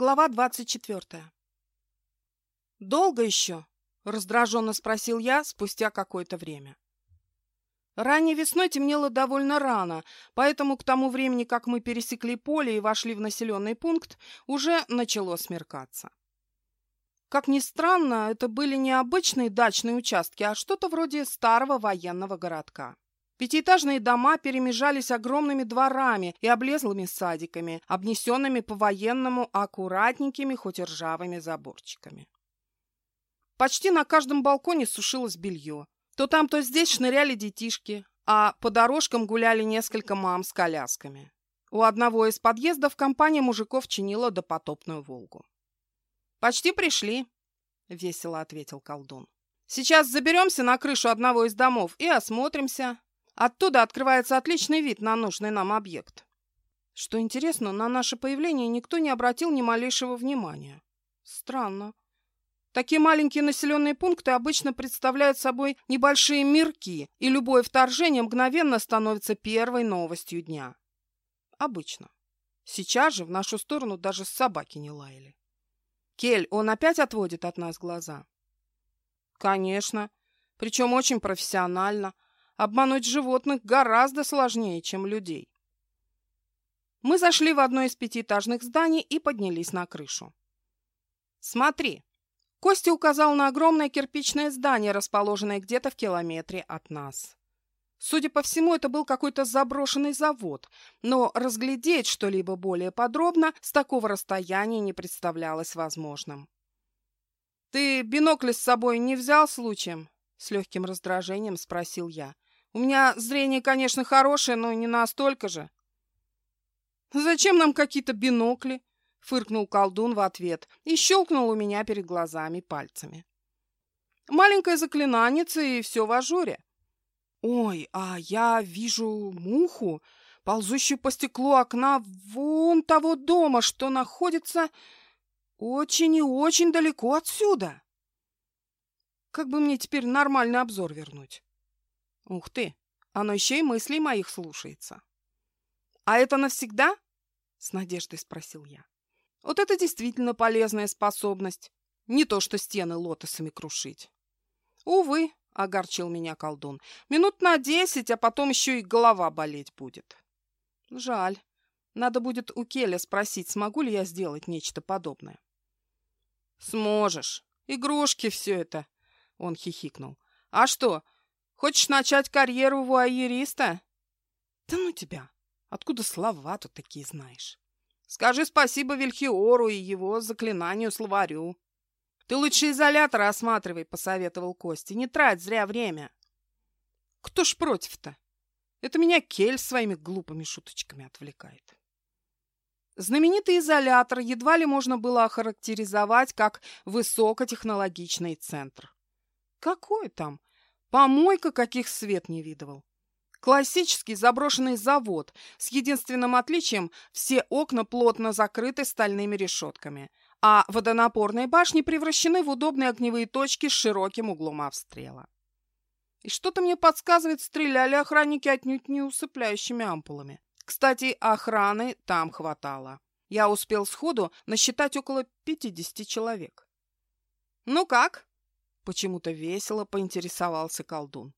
Глава двадцать четвертая. «Долго еще?» — раздраженно спросил я спустя какое-то время. Ранней весной темнело довольно рано, поэтому к тому времени, как мы пересекли поле и вошли в населенный пункт, уже начало смеркаться. Как ни странно, это были не обычные дачные участки, а что-то вроде старого военного городка. Пятиэтажные дома перемежались огромными дворами и облезлыми садиками, обнесенными по-военному аккуратненькими, хоть и ржавыми заборчиками. Почти на каждом балконе сушилось белье. То там, то здесь шныряли детишки, а по дорожкам гуляли несколько мам с колясками. У одного из подъездов компания мужиков чинила допотопную «Волгу». «Почти пришли», — весело ответил колдун. «Сейчас заберемся на крышу одного из домов и осмотримся. Оттуда открывается отличный вид на нужный нам объект. Что интересно, на наше появление никто не обратил ни малейшего внимания. Странно. Такие маленькие населенные пункты обычно представляют собой небольшие мирки, и любое вторжение мгновенно становится первой новостью дня. Обычно. Сейчас же в нашу сторону даже собаки не лаяли. Кель, он опять отводит от нас глаза? Конечно. Причем очень профессионально – Обмануть животных гораздо сложнее, чем людей. Мы зашли в одно из пятиэтажных зданий и поднялись на крышу. «Смотри!» Костя указал на огромное кирпичное здание, расположенное где-то в километре от нас. Судя по всему, это был какой-то заброшенный завод, но разглядеть что-либо более подробно с такого расстояния не представлялось возможным. «Ты бинокль с собой не взял случаем?» — с легким раздражением спросил я. У меня зрение, конечно, хорошее, но не настолько же. Зачем нам какие-то бинокли? Фыркнул колдун в ответ и щелкнул у меня перед глазами пальцами. Маленькое заклинаница и все в ажуре. Ой, а я вижу муху, ползущую по стеклу окна вон того дома, что находится очень и очень далеко отсюда. Как бы мне теперь нормальный обзор вернуть? Ух ты, оно еще и мыслей моих слушается. А это навсегда? С надеждой спросил я. Вот это действительно полезная способность. Не то что стены лотосами крушить. Увы, огорчил меня колдун. Минут на десять, а потом еще и голова болеть будет. Жаль. Надо будет у Келя спросить, смогу ли я сделать нечто подобное. Сможешь. Игрушки все это. Он хихикнул. А что, Хочешь начать карьеру вуайериста? Да ну тебя! Откуда слова тут такие знаешь? Скажи спасибо Вильхиору и его заклинанию-словарю. Ты лучше изолятор осматривай, посоветовал Костя. Не трать зря время. Кто ж против-то? Это меня Кель своими глупыми шуточками отвлекает. Знаменитый изолятор едва ли можно было охарактеризовать как высокотехнологичный центр. Какой там? Помойка, каких свет не видывал. Классический заброшенный завод с единственным отличием – все окна плотно закрыты стальными решетками, а водонапорные башни превращены в удобные огневые точки с широким углом обстрела. И что-то мне подсказывает, стреляли охранники отнюдь не усыпляющими ампулами. Кстати, охраны там хватало. Я успел сходу насчитать около 50 человек. «Ну как?» Почему-то весело поинтересовался колдун.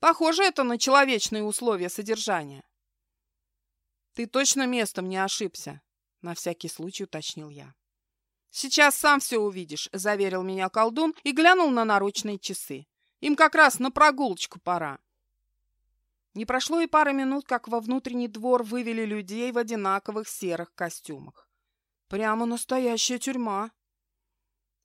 Похоже это на человечные условия содержания. Ты точно местом не ошибся, на всякий случай уточнил я. Сейчас сам все увидишь, заверил меня колдун и глянул на наручные часы. Им как раз на прогулочку пора. Не прошло и пары минут, как во внутренний двор вывели людей в одинаковых серых костюмах. Прямо настоящая тюрьма.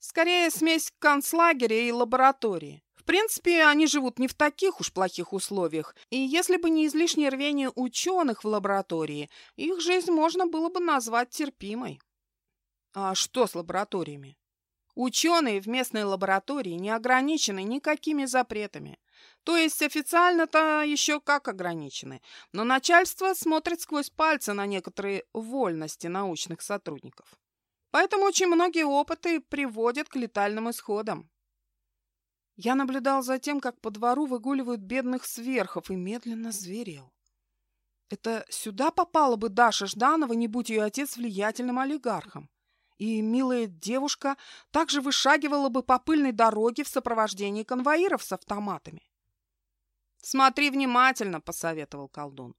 Скорее, смесь концлагеря и лаборатории. В принципе, они живут не в таких уж плохих условиях, и если бы не излишнее рвение ученых в лаборатории, их жизнь можно было бы назвать терпимой. А что с лабораториями? Ученые в местной лаборатории не ограничены никакими запретами. То есть официально-то еще как ограничены, но начальство смотрит сквозь пальцы на некоторые вольности научных сотрудников. Поэтому очень многие опыты приводят к летальным исходам. Я наблюдал за тем, как по двору выгуливают бедных сверхов, и медленно зверел. Это сюда попала бы Даша Жданова, не будь ее отец влиятельным олигархом. и милая девушка также вышагивала бы по пыльной дороге в сопровождении конвоиров с автоматами. «Смотри внимательно», — посоветовал колдун.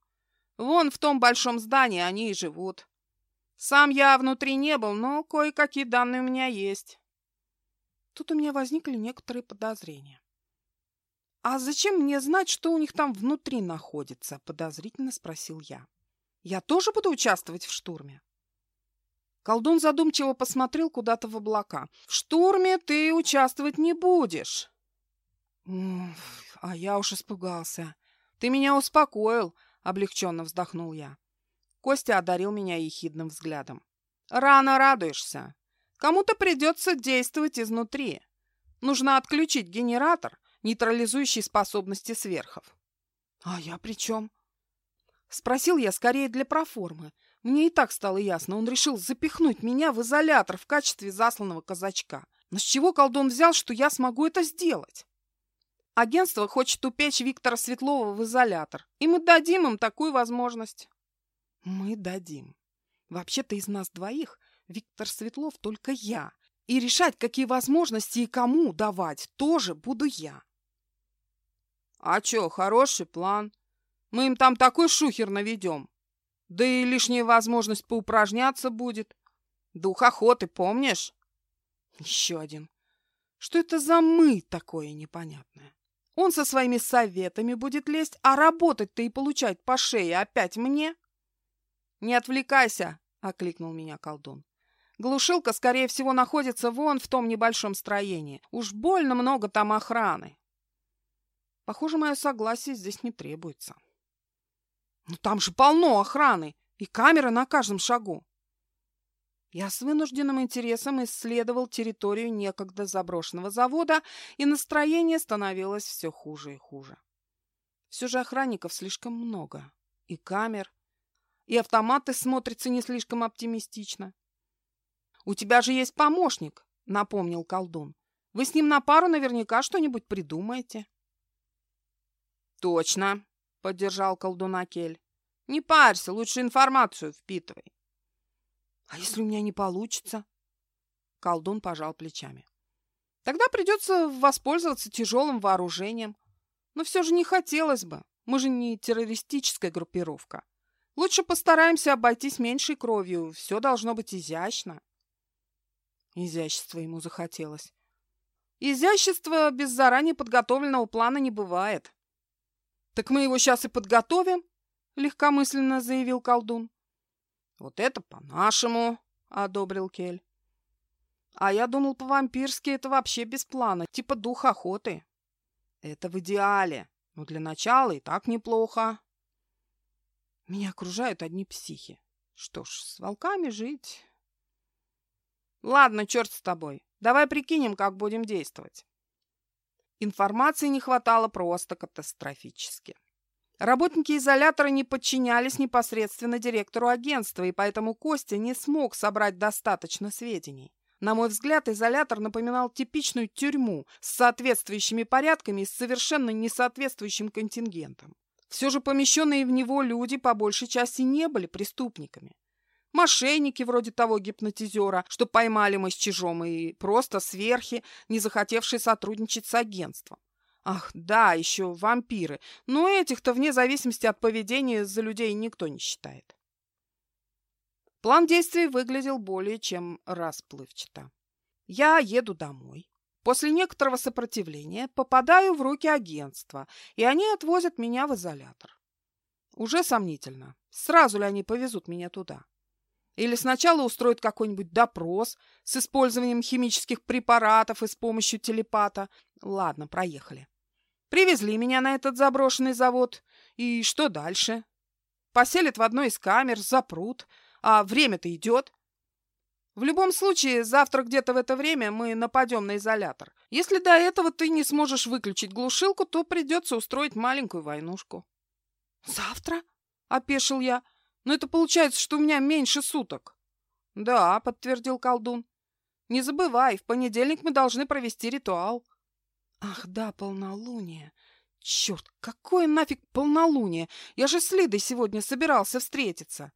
«Вон в том большом здании они и живут. Сам я внутри не был, но кое-какие данные у меня есть». Тут у меня возникли некоторые подозрения. «А зачем мне знать, что у них там внутри находится?» – подозрительно спросил я. «Я тоже буду участвовать в штурме?» Колдун задумчиво посмотрел куда-то в облака. «В штурме ты участвовать не будешь!» «А я уж испугался. Ты меня успокоил!» – облегченно вздохнул я. Костя одарил меня ехидным взглядом. «Рано радуешься. Кому-то придется действовать изнутри. Нужно отключить генератор, нейтрализующий способности сверхов». «А я при чем?» Спросил я скорее для проформы. Мне и так стало ясно, он решил запихнуть меня в изолятор в качестве засланного казачка. Но с чего колдун взял, что я смогу это сделать? Агентство хочет упечь Виктора Светлова в изолятор, и мы дадим им такую возможность. Мы дадим. Вообще-то из нас двоих Виктор Светлов только я. И решать, какие возможности и кому давать, тоже буду я. А чё, хороший план. Мы им там такой шухер наведем. Да и лишняя возможность поупражняться будет. Дух охоты, помнишь? Еще один. Что это за «мы» такое непонятное? Он со своими советами будет лезть, а работать-то и получать по шее опять мне? Не отвлекайся, — окликнул меня колдун. Глушилка, скорее всего, находится вон в том небольшом строении. Уж больно много там охраны. Похоже, мое согласие здесь не требуется. Ну там же полно охраны и камеры на каждом шагу. Я с вынужденным интересом исследовал территорию некогда заброшенного завода, и настроение становилось все хуже и хуже. Все же охранников слишком много. И камер, и автоматы смотрятся не слишком оптимистично. «У тебя же есть помощник», — напомнил колдун. «Вы с ним на пару наверняка что-нибудь придумаете». «Точно», — поддержал колдуна Кель. «Не парься, лучше информацию впитывай». «А если у меня не получится?» Колдун пожал плечами. «Тогда придется воспользоваться тяжелым вооружением. Но все же не хотелось бы. Мы же не террористическая группировка. Лучше постараемся обойтись меньшей кровью. Все должно быть изящно». Изящество ему захотелось. Изящества без заранее подготовленного плана не бывает. «Так мы его сейчас и подготовим», — легкомысленно заявил колдун. «Вот это по-нашему», — одобрил Кель. «А я думал, по-вампирски это вообще без плана, типа дух охоты». «Это в идеале, но для начала и так неплохо». «Меня окружают одни психи. Что ж, с волками жить...» Ладно, черт с тобой. Давай прикинем, как будем действовать. Информации не хватало просто катастрофически. Работники изолятора не подчинялись непосредственно директору агентства, и поэтому Костя не смог собрать достаточно сведений. На мой взгляд, изолятор напоминал типичную тюрьму с соответствующими порядками и с совершенно несоответствующим контингентом. Все же помещенные в него люди по большей части не были преступниками. Мошенники вроде того гипнотизера, что поймали мы с чижом, и просто сверхи, не захотевшие сотрудничать с агентством. Ах, да, еще вампиры. Но этих-то вне зависимости от поведения за людей никто не считает. План действий выглядел более чем расплывчато. Я еду домой. После некоторого сопротивления попадаю в руки агентства, и они отвозят меня в изолятор. Уже сомнительно, сразу ли они повезут меня туда. Или сначала устроят какой-нибудь допрос с использованием химических препаратов и с помощью телепата. Ладно, проехали. Привезли меня на этот заброшенный завод. И что дальше? Поселят в одной из камер, запрут. А время-то идет. В любом случае, завтра где-то в это время мы нападем на изолятор. Если до этого ты не сможешь выключить глушилку, то придется устроить маленькую войнушку. «Завтра?» — опешил я. Но это получается, что у меня меньше суток. Да, подтвердил колдун. Не забывай, в понедельник мы должны провести ритуал. Ах, да, полнолуние. Черт, какое нафиг полнолуние? Я же с Лидой сегодня собирался встретиться.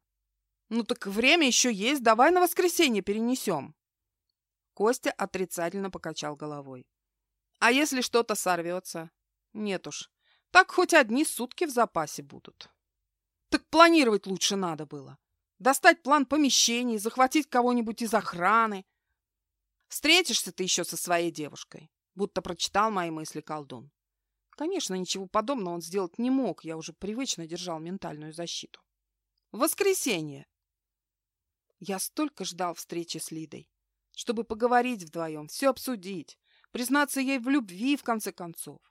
Ну так время еще есть, давай на воскресенье перенесем. Костя отрицательно покачал головой. А если что-то сорвется? Нет уж, так хоть одни сутки в запасе будут. Так планировать лучше надо было. Достать план помещений, захватить кого-нибудь из охраны. Встретишься ты еще со своей девушкой, будто прочитал мои мысли колдун. Конечно, ничего подобного он сделать не мог, я уже привычно держал ментальную защиту. Воскресенье. Я столько ждал встречи с Лидой, чтобы поговорить вдвоем, все обсудить, признаться ей в любви, в конце концов.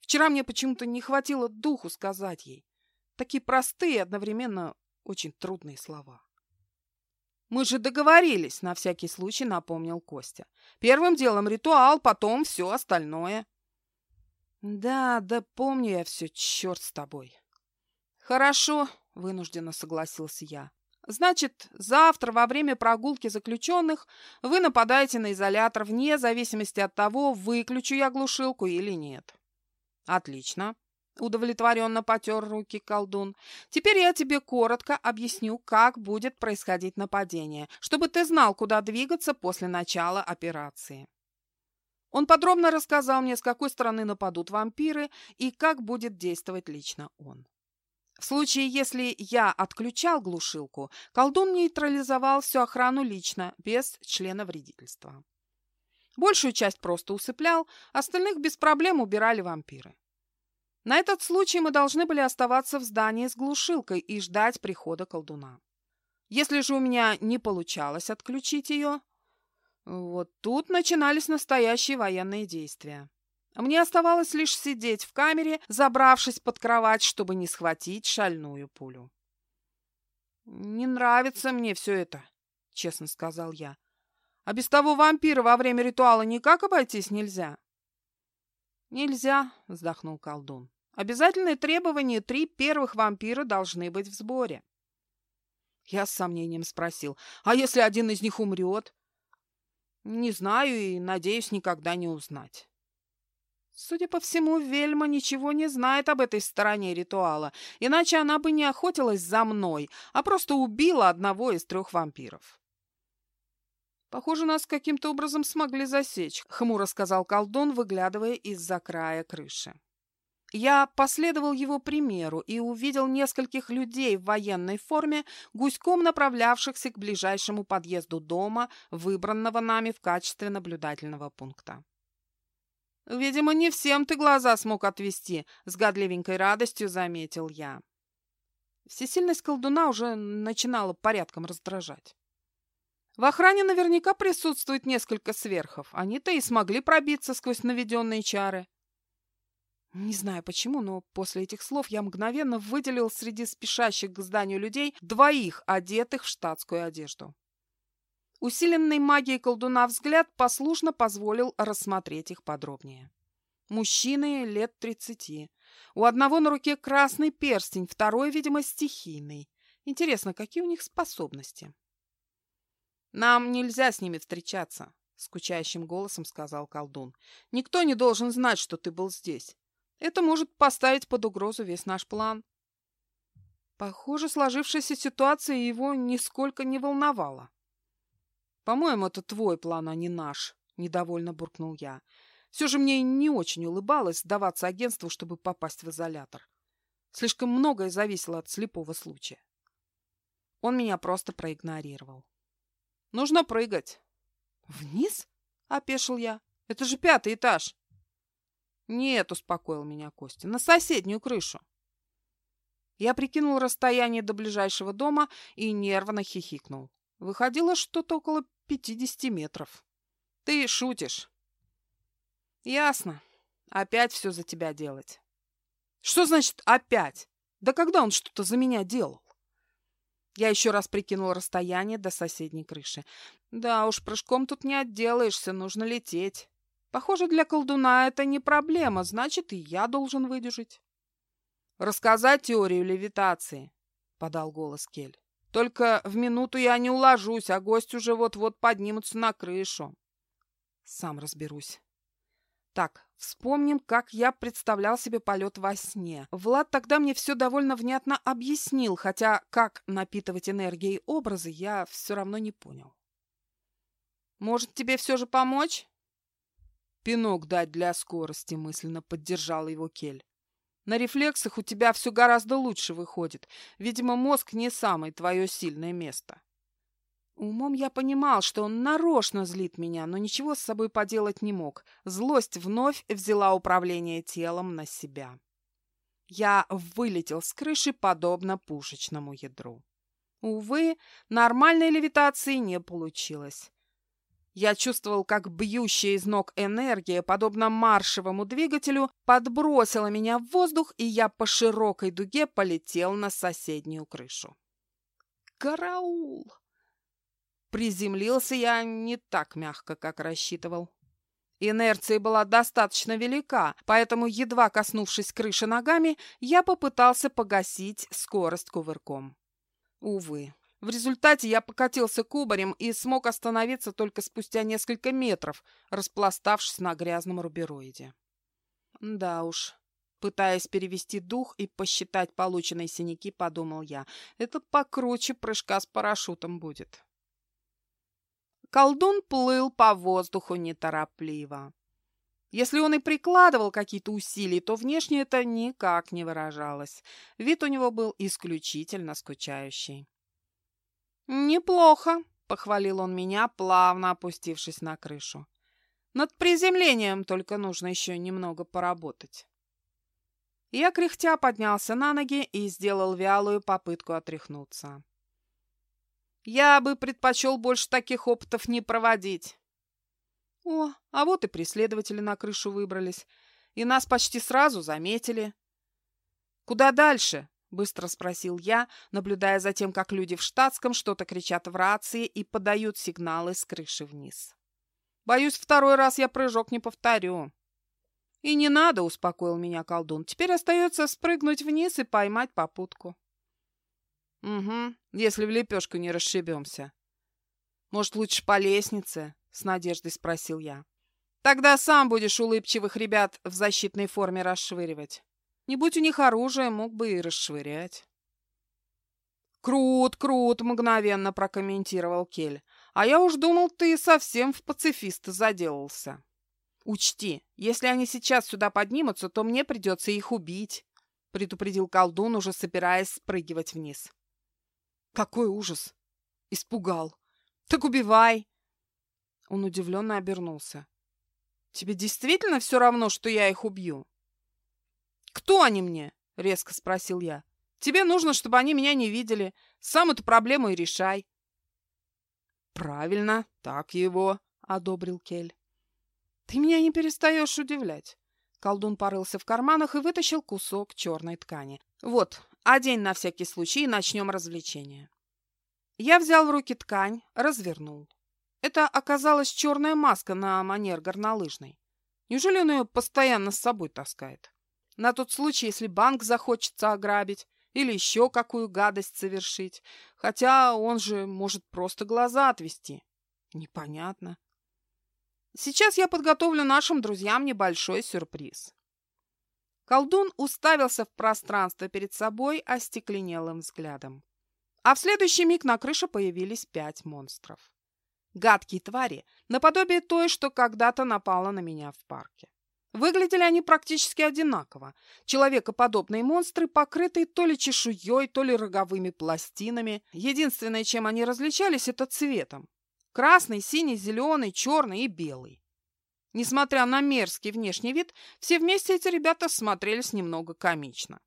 Вчера мне почему-то не хватило духу сказать ей. Такие простые одновременно очень трудные слова. «Мы же договорились», — на всякий случай напомнил Костя. «Первым делом ритуал, потом все остальное». «Да, да помню я все, черт с тобой». «Хорошо», — вынужденно согласился я. Значит, завтра во время прогулки заключенных вы нападаете на изолятор вне зависимости от того, выключу я глушилку или нет. Отлично. Удовлетворенно потер руки колдун. Теперь я тебе коротко объясню, как будет происходить нападение, чтобы ты знал, куда двигаться после начала операции. Он подробно рассказал мне, с какой стороны нападут вампиры и как будет действовать лично он. В случае, если я отключал глушилку, колдун нейтрализовал всю охрану лично, без члена вредительства. Большую часть просто усыплял, остальных без проблем убирали вампиры. На этот случай мы должны были оставаться в здании с глушилкой и ждать прихода колдуна. Если же у меня не получалось отключить ее, вот тут начинались настоящие военные действия. Мне оставалось лишь сидеть в камере, забравшись под кровать, чтобы не схватить шальную пулю. «Не нравится мне все это», — честно сказал я. «А без того вампира во время ритуала никак обойтись нельзя». «Нельзя», — вздохнул колдун. «Обязательное требование — три первых вампира должны быть в сборе». Я с сомнением спросил, «А если один из них умрет?» «Не знаю и надеюсь никогда не узнать». Судя по всему, Вельма ничего не знает об этой стороне ритуала, иначе она бы не охотилась за мной, а просто убила одного из трех вампиров. «Похоже, нас каким-то образом смогли засечь», — хмуро сказал колдун, выглядывая из-за края крыши. Я последовал его примеру и увидел нескольких людей в военной форме, гуськом направлявшихся к ближайшему подъезду дома, выбранного нами в качестве наблюдательного пункта. «Видимо, не всем ты глаза смог отвести», — с годливенькой радостью заметил я. Всесильность колдуна уже начинала порядком раздражать. В охране наверняка присутствует несколько сверхов. Они-то и смогли пробиться сквозь наведенные чары. Не знаю почему, но после этих слов я мгновенно выделил среди спешащих к зданию людей двоих, одетых в штатскую одежду. Усиленный магией колдуна взгляд послушно позволил рассмотреть их подробнее. Мужчины лет тридцати. У одного на руке красный перстень, второй, видимо, стихийный. Интересно, какие у них способности? «Нам нельзя с ними встречаться», — скучающим голосом сказал колдун. «Никто не должен знать, что ты был здесь. Это может поставить под угрозу весь наш план». Похоже, сложившаяся ситуация его нисколько не волновала. «По-моему, это твой план, а не наш», — недовольно буркнул я. Все же мне не очень улыбалось сдаваться агентству, чтобы попасть в изолятор. Слишком многое зависело от слепого случая. Он меня просто проигнорировал. «Нужно прыгать». «Вниз?» — опешил я. «Это же пятый этаж». «Нет», — успокоил меня Костя, — «на соседнюю крышу». Я прикинул расстояние до ближайшего дома и нервно хихикнул. Выходило что-то около пятидесяти метров. Ты шутишь. Ясно. Опять все за тебя делать. Что значит «опять»? Да когда он что-то за меня делал? Я еще раз прикинул расстояние до соседней крыши. Да уж, прыжком тут не отделаешься, нужно лететь. Похоже, для колдуна это не проблема, значит, и я должен выдержать. «Рассказать теорию левитации», — подал голос Кель. Только в минуту я не уложусь, а гость уже вот-вот поднимутся на крышу. Сам разберусь. Так, вспомним, как я представлял себе полет во сне. Влад тогда мне все довольно внятно объяснил, хотя как напитывать энергией образы я все равно не понял. «Может, тебе все же помочь?» «Пинок дать для скорости», — мысленно поддержал его Кель. «На рефлексах у тебя все гораздо лучше выходит. Видимо, мозг не самое твое сильное место». Умом я понимал, что он нарочно злит меня, но ничего с собой поделать не мог. Злость вновь взяла управление телом на себя. Я вылетел с крыши, подобно пушечному ядру. Увы, нормальной левитации не получилось. Я чувствовал, как бьющая из ног энергия, подобно маршевому двигателю, подбросила меня в воздух, и я по широкой дуге полетел на соседнюю крышу. «Караул!» Приземлился я не так мягко, как рассчитывал. Инерция была достаточно велика, поэтому, едва коснувшись крыши ногами, я попытался погасить скорость кувырком. Увы, в результате я покатился кубарем и смог остановиться только спустя несколько метров, распластавшись на грязном рубероиде. Да уж, пытаясь перевести дух и посчитать полученные синяки, подумал я, это покруче прыжка с парашютом будет. Колдун плыл по воздуху неторопливо. Если он и прикладывал какие-то усилия, то внешне это никак не выражалось. Вид у него был исключительно скучающий. «Неплохо», — похвалил он меня, плавно опустившись на крышу. «Над приземлением только нужно еще немного поработать». Я кряхтя поднялся на ноги и сделал вялую попытку отряхнуться. Я бы предпочел больше таких опытов не проводить. О, а вот и преследователи на крышу выбрались. И нас почти сразу заметили. Куда дальше? Быстро спросил я, наблюдая за тем, как люди в штатском что-то кричат в рации и подают сигналы с крыши вниз. Боюсь, второй раз я прыжок не повторю. И не надо, успокоил меня колдун. Теперь остается спрыгнуть вниз и поймать попутку. «Угу, если в лепешку не расшибемся». «Может, лучше по лестнице?» — с надеждой спросил я. «Тогда сам будешь улыбчивых ребят в защитной форме расшвыривать. Не будь у них оружия, мог бы и расшвырять». «Крут, крут!» — мгновенно прокомментировал Кель. «А я уж думал, ты совсем в пацифиста заделался». «Учти, если они сейчас сюда поднимутся, то мне придется их убить», — предупредил колдун, уже собираясь спрыгивать вниз. Какой ужас! Испугал. Так убивай! Он удивленно обернулся. Тебе действительно все равно, что я их убью? Кто они мне? Резко спросил я. Тебе нужно, чтобы они меня не видели. Сам эту проблему и решай. Правильно, так его, одобрил Кель. Ты меня не перестаешь удивлять. Колдун порылся в карманах и вытащил кусок черной ткани. Вот, Одень на всякий случай и начнем развлечение. Я взял в руки ткань, развернул. Это оказалась черная маска на манер горнолыжной. Неужели он ее постоянно с собой таскает? На тот случай, если банк захочется ограбить или еще какую гадость совершить. Хотя он же может просто глаза отвести. Непонятно. Сейчас я подготовлю нашим друзьям небольшой сюрприз. Колдун уставился в пространство перед собой остекленелым взглядом. А в следующий миг на крыше появились пять монстров. Гадкие твари, наподобие той, что когда-то напала на меня в парке. Выглядели они практически одинаково. Человекоподобные монстры, покрытые то ли чешуей, то ли роговыми пластинами. Единственное, чем они различались, это цветом. Красный, синий, зеленый, черный и белый. Несмотря на мерзкий внешний вид, все вместе эти ребята смотрелись немного комично.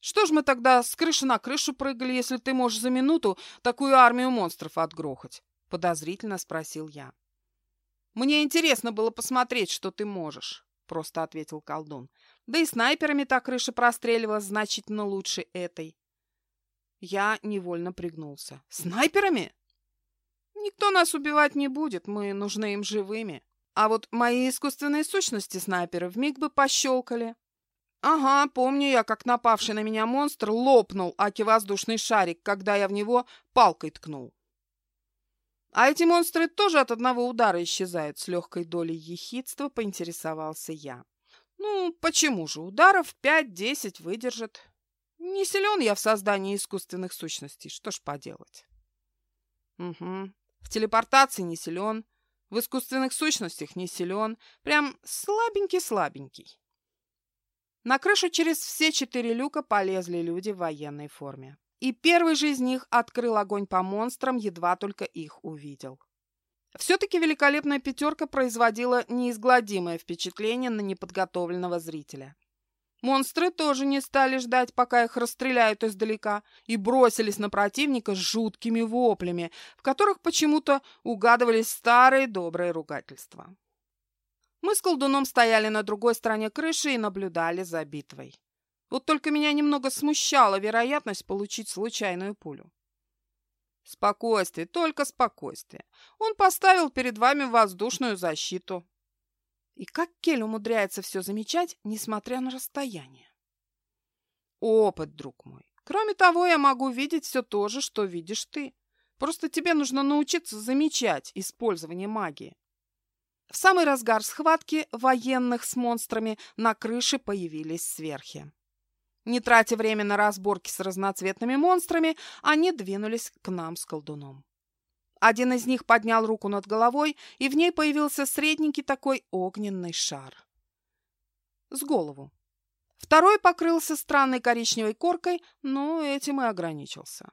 Что ж мы тогда с крыши на крышу прыгали, если ты можешь за минуту такую армию монстров отгрохать? Подозрительно спросил я. Мне интересно было посмотреть, что ты можешь, просто ответил колдун. Да и снайперами та крыша простреливала значительно лучше этой. Я невольно пригнулся. Снайперами? Никто нас убивать не будет, мы нужны им живыми. А вот мои искусственные сущности снайперы вмиг бы пощелкали. Ага, помню я, как напавший на меня монстр лопнул аки воздушный шарик, когда я в него палкой ткнул. А эти монстры тоже от одного удара исчезают, с легкой долей ехидства поинтересовался я. Ну, почему же? Ударов пять-десять выдержит. Не силен я в создании искусственных сущностей, что ж поделать. Угу. В телепортации не силен, в искусственных сущностях не силен, прям слабенький-слабенький. На крышу через все четыре люка полезли люди в военной форме. И первый же из них открыл огонь по монстрам, едва только их увидел. Все-таки великолепная пятерка производила неизгладимое впечатление на неподготовленного зрителя. Монстры тоже не стали ждать, пока их расстреляют издалека, и бросились на противника с жуткими воплями, в которых почему-то угадывались старые добрые ругательства. Мы с колдуном стояли на другой стороне крыши и наблюдали за битвой. Вот только меня немного смущала вероятность получить случайную пулю. Спокойствие, только спокойствие. Он поставил перед вами воздушную защиту. И как Кель умудряется все замечать, несмотря на расстояние? Опыт, друг мой. Кроме того, я могу видеть все то же, что видишь ты. Просто тебе нужно научиться замечать использование магии. В самый разгар схватки военных с монстрами на крыше появились сверхи. Не тратя время на разборки с разноцветными монстрами, они двинулись к нам с колдуном. Один из них поднял руку над головой, и в ней появился средненький такой огненный шар. С голову. Второй покрылся странной коричневой коркой, но этим и ограничился.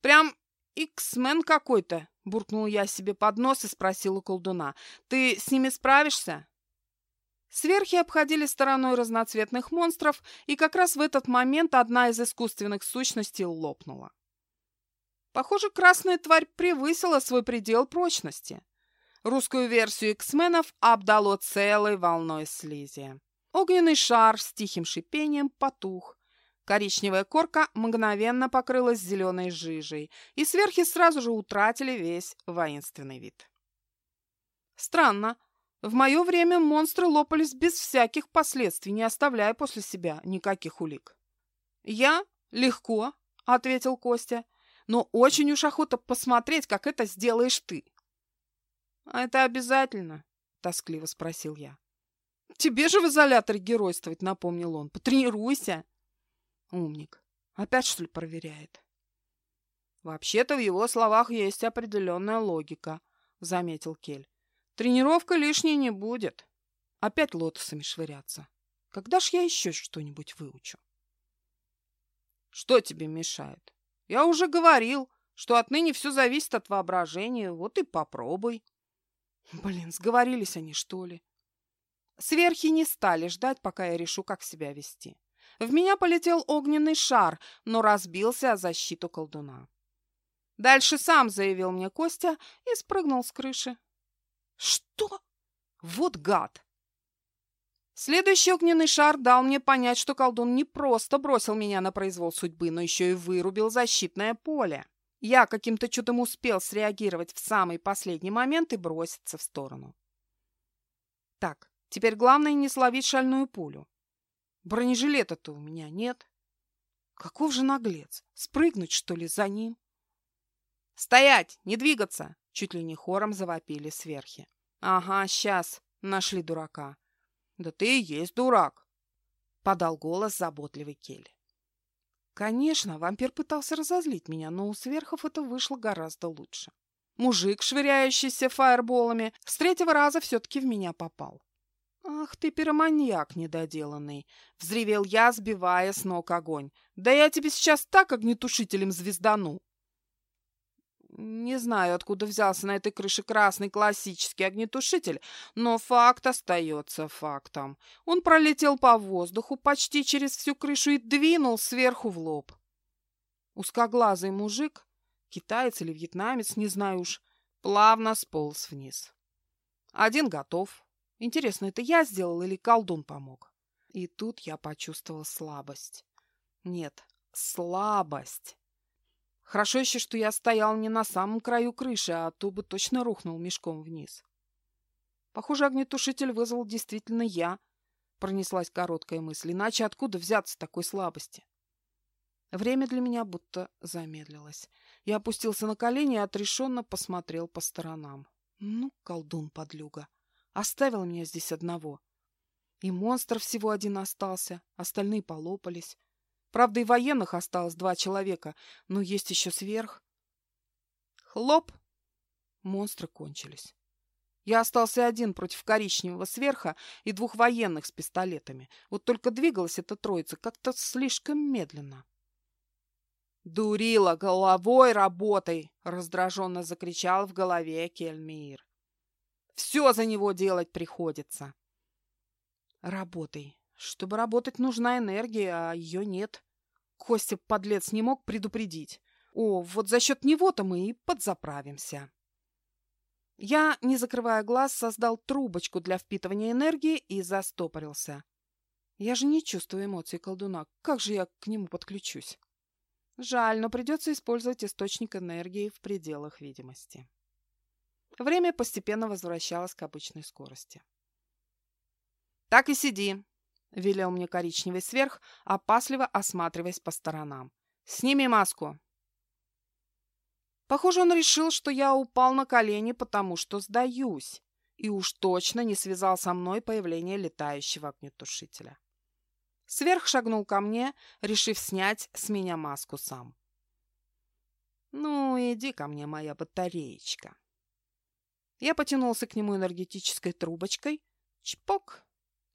«Прям Иксмен какой-то!» — буркнул я себе под нос и спросил у колдуна. «Ты с ними справишься?» Сверхи обходили стороной разноцветных монстров, и как раз в этот момент одна из искусственных сущностей лопнула. Похоже, красная тварь превысила свой предел прочности. Русскую версию X-менов обдало целой волной слизи. Огненный шар с тихим шипением потух. Коричневая корка мгновенно покрылась зеленой жижей, и сверхи сразу же утратили весь воинственный вид. Странно. В мое время монстры лопались без всяких последствий, не оставляя после себя никаких улик. «Я? Легко», — ответил Костя, — «но очень уж охота посмотреть, как это сделаешь ты». «А это обязательно?» — тоскливо спросил я. «Тебе же в изоляторе геройствовать», — напомнил он. «Потренируйся». Умник. Опять, что ли, проверяет? Вообще-то в его словах есть определенная логика, заметил Кель. Тренировка лишней не будет. Опять лотосами швыряться. Когда ж я еще что-нибудь выучу? Что тебе мешает? Я уже говорил, что отныне все зависит от воображения. Вот и попробуй. Блин, сговорились они, что ли? Сверхи не стали ждать, пока я решу, как себя вести. В меня полетел огненный шар, но разбился о защиту колдуна. Дальше сам заявил мне Костя и спрыгнул с крыши. Что? Вот гад! Следующий огненный шар дал мне понять, что колдун не просто бросил меня на произвол судьбы, но еще и вырубил защитное поле. Я каким-то чудом успел среагировать в самый последний момент и броситься в сторону. Так, теперь главное не словить шальную пулю. Бронежилета-то у меня нет. Каков же наглец? Спрыгнуть, что ли, за ним? «Стоять! Не двигаться!» — чуть ли не хором завопили сверхи. «Ага, сейчас. Нашли дурака». «Да ты и есть дурак!» — подал голос заботливый Келли. Конечно, вампир пытался разозлить меня, но у сверхов это вышло гораздо лучше. Мужик, швыряющийся фаерболами, с третьего раза все-таки в меня попал. «Ах ты, пироманьяк недоделанный!» — взревел я, сбивая с ног огонь. «Да я тебе сейчас так огнетушителем звездану!» Не знаю, откуда взялся на этой крыше красный классический огнетушитель, но факт остается фактом. Он пролетел по воздуху почти через всю крышу и двинул сверху в лоб. Узкоглазый мужик, китаец или вьетнамец, не знаю уж, плавно сполз вниз. Один готов, Интересно, это я сделал или колдун помог? И тут я почувствовал слабость. Нет, слабость. Хорошо еще, что я стоял не на самом краю крыши, а то бы точно рухнул мешком вниз. Похоже, огнетушитель вызвал действительно я, пронеслась короткая мысль. Иначе откуда взяться такой слабости? Время для меня будто замедлилось. Я опустился на колени и отрешенно посмотрел по сторонам. Ну, колдун-подлюга, оставил меня здесь одного. И монстр всего один остался, остальные полопались. Правда, и военных осталось два человека, но есть еще сверх. Хлоп! Монстры кончились. Я остался один против коричневого сверха и двух военных с пистолетами. Вот только двигалась эта троица как-то слишком медленно. «Дурила, головой работай!» — раздраженно закричал в голове Кельмир. «Все за него делать приходится!» «Работай. Чтобы работать, нужна энергия, а ее нет. Костя, подлец, не мог предупредить. О, вот за счет него-то мы и подзаправимся!» Я, не закрывая глаз, создал трубочку для впитывания энергии и застопорился. Я же не чувствую эмоций колдуна. Как же я к нему подключусь? Жаль, но придется использовать источник энергии в пределах видимости. Время постепенно возвращалось к обычной скорости. «Так и сиди», — велел мне коричневый сверх, опасливо осматриваясь по сторонам. «Сними маску». Похоже, он решил, что я упал на колени, потому что сдаюсь, и уж точно не связал со мной появление летающего огнетушителя. Сверх шагнул ко мне, решив снять с меня маску сам. «Ну, иди ко мне, моя батареечка». Я потянулся к нему энергетической трубочкой. Чпок!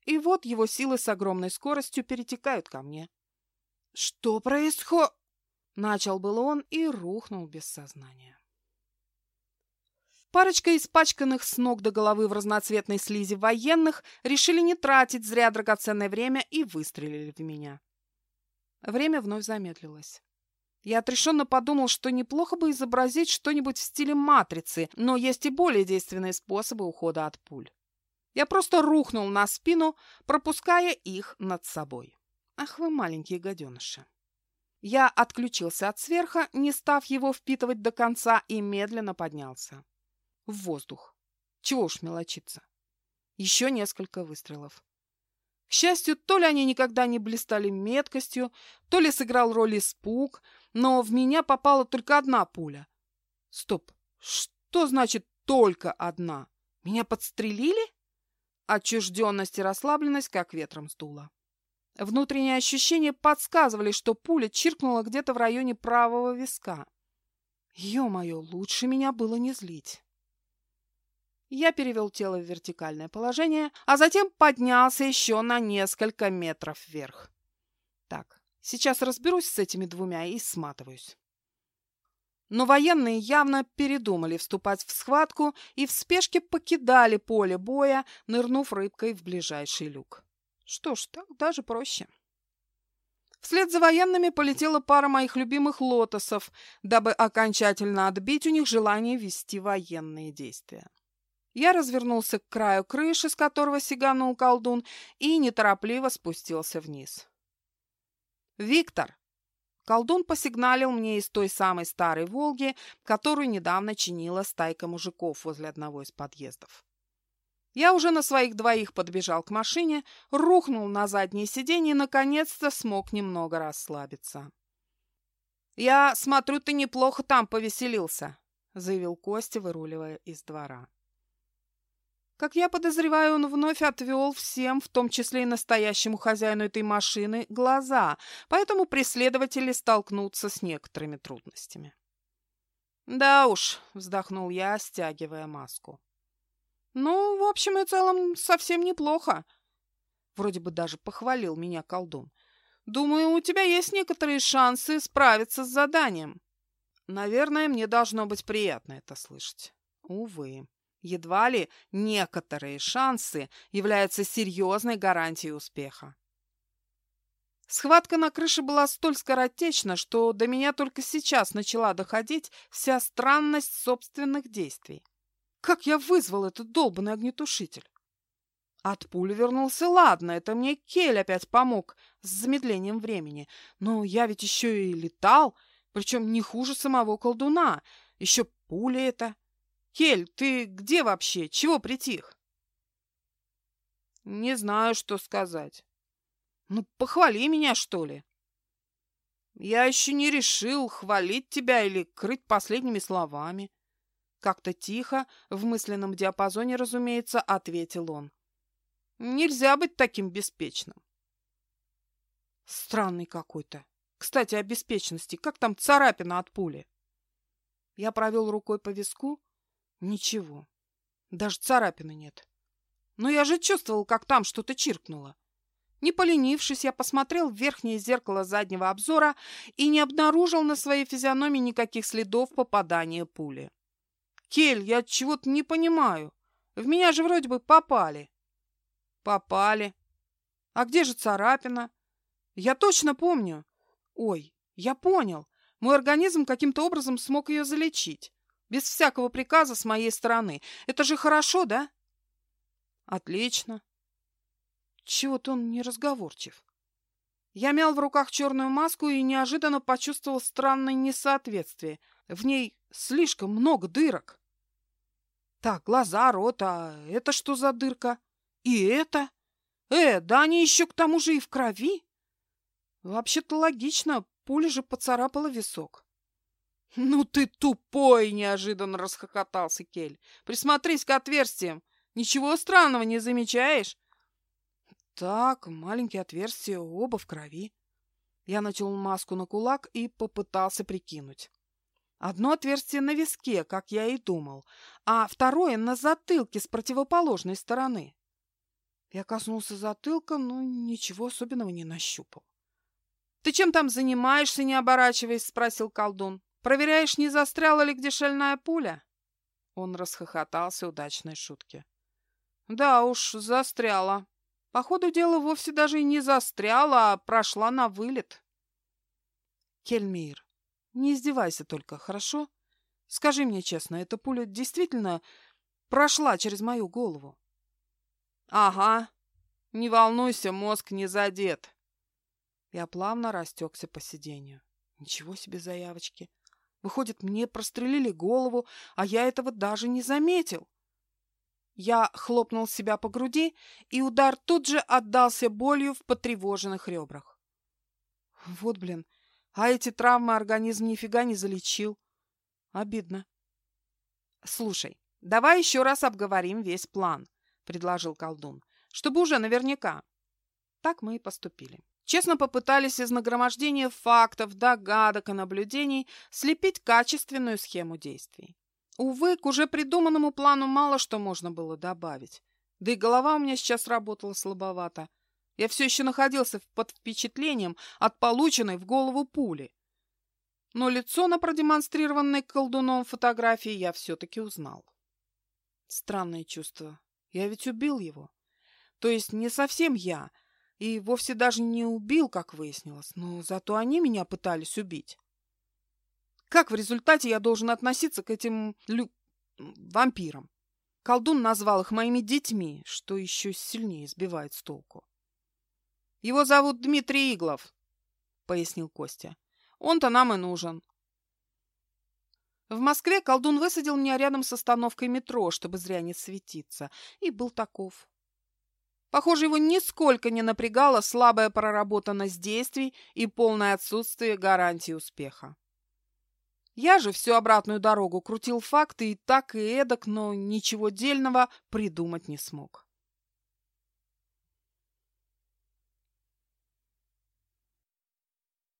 И вот его силы с огромной скоростью перетекают ко мне. «Что происходит?» Начал был он и рухнул без сознания. Парочка испачканных с ног до головы в разноцветной слизи военных решили не тратить зря драгоценное время и выстрелили в меня. Время вновь замедлилось. Я отрешенно подумал, что неплохо бы изобразить что-нибудь в стиле «Матрицы», но есть и более действенные способы ухода от пуль. Я просто рухнул на спину, пропуская их над собой. Ах вы маленькие гаденыши. Я отключился от сверха, не став его впитывать до конца, и медленно поднялся. В воздух. Чего уж мелочиться. Еще несколько выстрелов. К счастью, то ли они никогда не блистали меткостью, то ли сыграл роль испуг, но в меня попала только одна пуля. Стоп, что значит «только одна»? Меня подстрелили? Отчужденность и расслабленность как ветром сдуло. Внутренние ощущения подсказывали, что пуля чиркнула где-то в районе правого виска. Ё-моё, лучше меня было не злить. Я перевел тело в вертикальное положение, а затем поднялся еще на несколько метров вверх. Так, сейчас разберусь с этими двумя и сматываюсь. Но военные явно передумали вступать в схватку и в спешке покидали поле боя, нырнув рыбкой в ближайший люк. Что ж, так даже проще. Вслед за военными полетела пара моих любимых лотосов, дабы окончательно отбить у них желание вести военные действия. Я развернулся к краю крыши, с которого сиганул колдун, и неторопливо спустился вниз. «Виктор!» Колдун посигналил мне из той самой старой «Волги», которую недавно чинила стайка мужиков возле одного из подъездов. Я уже на своих двоих подбежал к машине, рухнул на заднее сиденье и, наконец-то, смог немного расслабиться. «Я смотрю, ты неплохо там повеселился», — заявил Костя, выруливая из двора. Как я подозреваю, он вновь отвел всем, в том числе и настоящему хозяину этой машины, глаза, поэтому преследователи столкнутся с некоторыми трудностями. «Да уж», — вздохнул я, стягивая маску. «Ну, в общем и целом, совсем неплохо». Вроде бы даже похвалил меня колдун. «Думаю, у тебя есть некоторые шансы справиться с заданием». Наверное, мне должно быть приятно это слышать. Увы, едва ли некоторые шансы являются серьезной гарантией успеха. Схватка на крыше была столь скоротечна, что до меня только сейчас начала доходить вся странность собственных действий. Как я вызвал этот долбанный огнетушитель? От пули вернулся, ладно, это мне Кель опять помог с замедлением времени. Но я ведь еще и летал, причем не хуже самого колдуна. Еще пуля это. Кель, ты где вообще? Чего притих? Не знаю, что сказать. Ну, похвали меня, что ли. Я еще не решил, хвалить тебя или крыть последними словами. Как-то тихо, в мысленном диапазоне, разумеется, ответил он. Нельзя быть таким беспечным. Странный какой-то. Кстати, о беспечности. Как там царапина от пули? Я провел рукой по виску. Ничего. Даже царапины нет. Но я же чувствовал, как там что-то чиркнуло. Не поленившись, я посмотрел в верхнее зеркало заднего обзора и не обнаружил на своей физиономии никаких следов попадания пули. «Кель, я чего-то не понимаю. В меня же вроде бы попали». «Попали. А где же царапина?» «Я точно помню. Ой, я понял. Мой организм каким-то образом смог ее залечить. Без всякого приказа с моей стороны. Это же хорошо, да?» «Отлично. Чего-то он неразговорчив. Я мял в руках черную маску и неожиданно почувствовал странное несоответствие. В ней слишком много дырок. Так, глаза, рот, а это что за дырка? И это? Э, да они еще к тому же и в крови. Вообще-то логично, пуля же поцарапала висок. «Ну ты тупой!» — неожиданно расхохотался Кель. «Присмотрись к отверстиям. Ничего странного не замечаешь? Так, маленькие отверстия, оба в крови. Я натянул маску на кулак и попытался прикинуть. Одно отверстие на виске, как я и думал, а второе на затылке с противоположной стороны. Я коснулся затылка, но ничего особенного не нащупал. — Ты чем там занимаешься, не оборачиваясь? — спросил колдун. — Проверяешь, не застряла ли где шальная пуля? Он расхохотался удачной шутке. — Да уж, застряла. По ходу дела вовсе даже и не застряла, а прошла на вылет. Кельмир, не издевайся только, хорошо? Скажи мне честно, эта пуля действительно прошла через мою голову? Ага. Не волнуйся, мозг не задет. Я плавно растекся по сиденью. Ничего себе заявочки. Выходит, мне прострелили голову, а я этого даже не заметил. Я хлопнул себя по груди, и удар тут же отдался болью в потревоженных ребрах. Вот, блин, а эти травмы организм нифига не залечил. Обидно. Слушай, давай еще раз обговорим весь план, предложил колдун, чтобы уже наверняка. Так мы и поступили. Честно попытались из нагромождения фактов, догадок и наблюдений слепить качественную схему действий. Увы, к уже придуманному плану мало что можно было добавить. Да и голова у меня сейчас работала слабовато. Я все еще находился под впечатлением от полученной в голову пули. Но лицо на продемонстрированной колдуном фотографии я все-таки узнал. Странное чувство. Я ведь убил его. То есть не совсем я, и вовсе даже не убил, как выяснилось, но зато они меня пытались убить. Как в результате я должен относиться к этим лю... вампирам? Колдун назвал их моими детьми, что еще сильнее сбивает с толку. «Его зовут Дмитрий Иглов», — пояснил Костя. «Он-то нам и нужен». В Москве колдун высадил меня рядом с остановкой метро, чтобы зря не светиться, и был таков. Похоже, его нисколько не напрягала слабая проработанность действий и полное отсутствие гарантии успеха. Я же всю обратную дорогу крутил факты и так, и эдак, но ничего дельного придумать не смог.